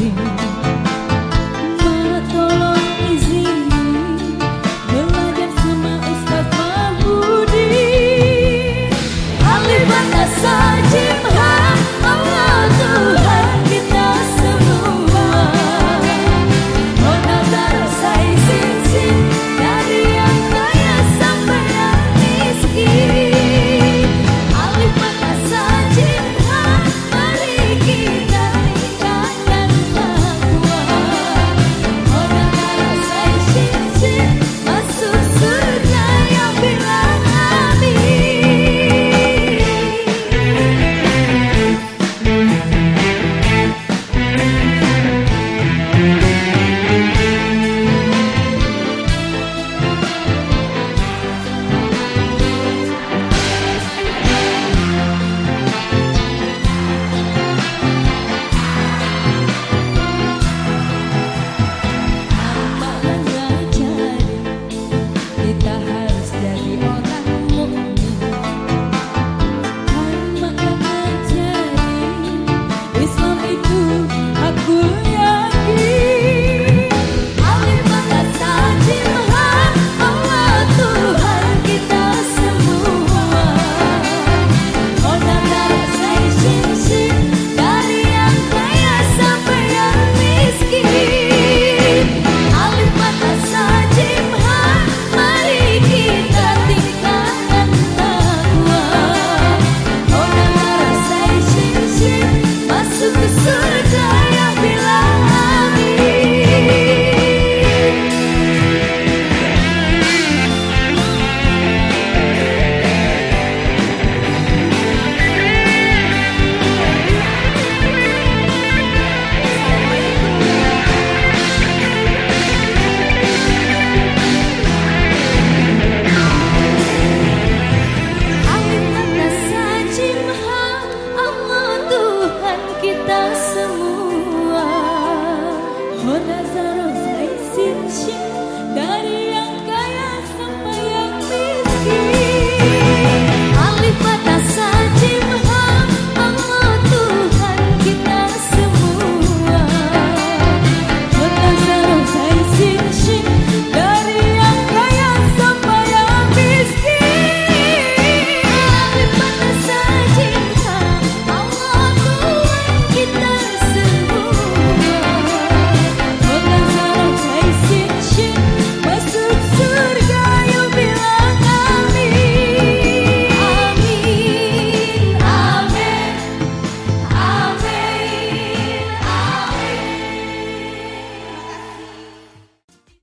你。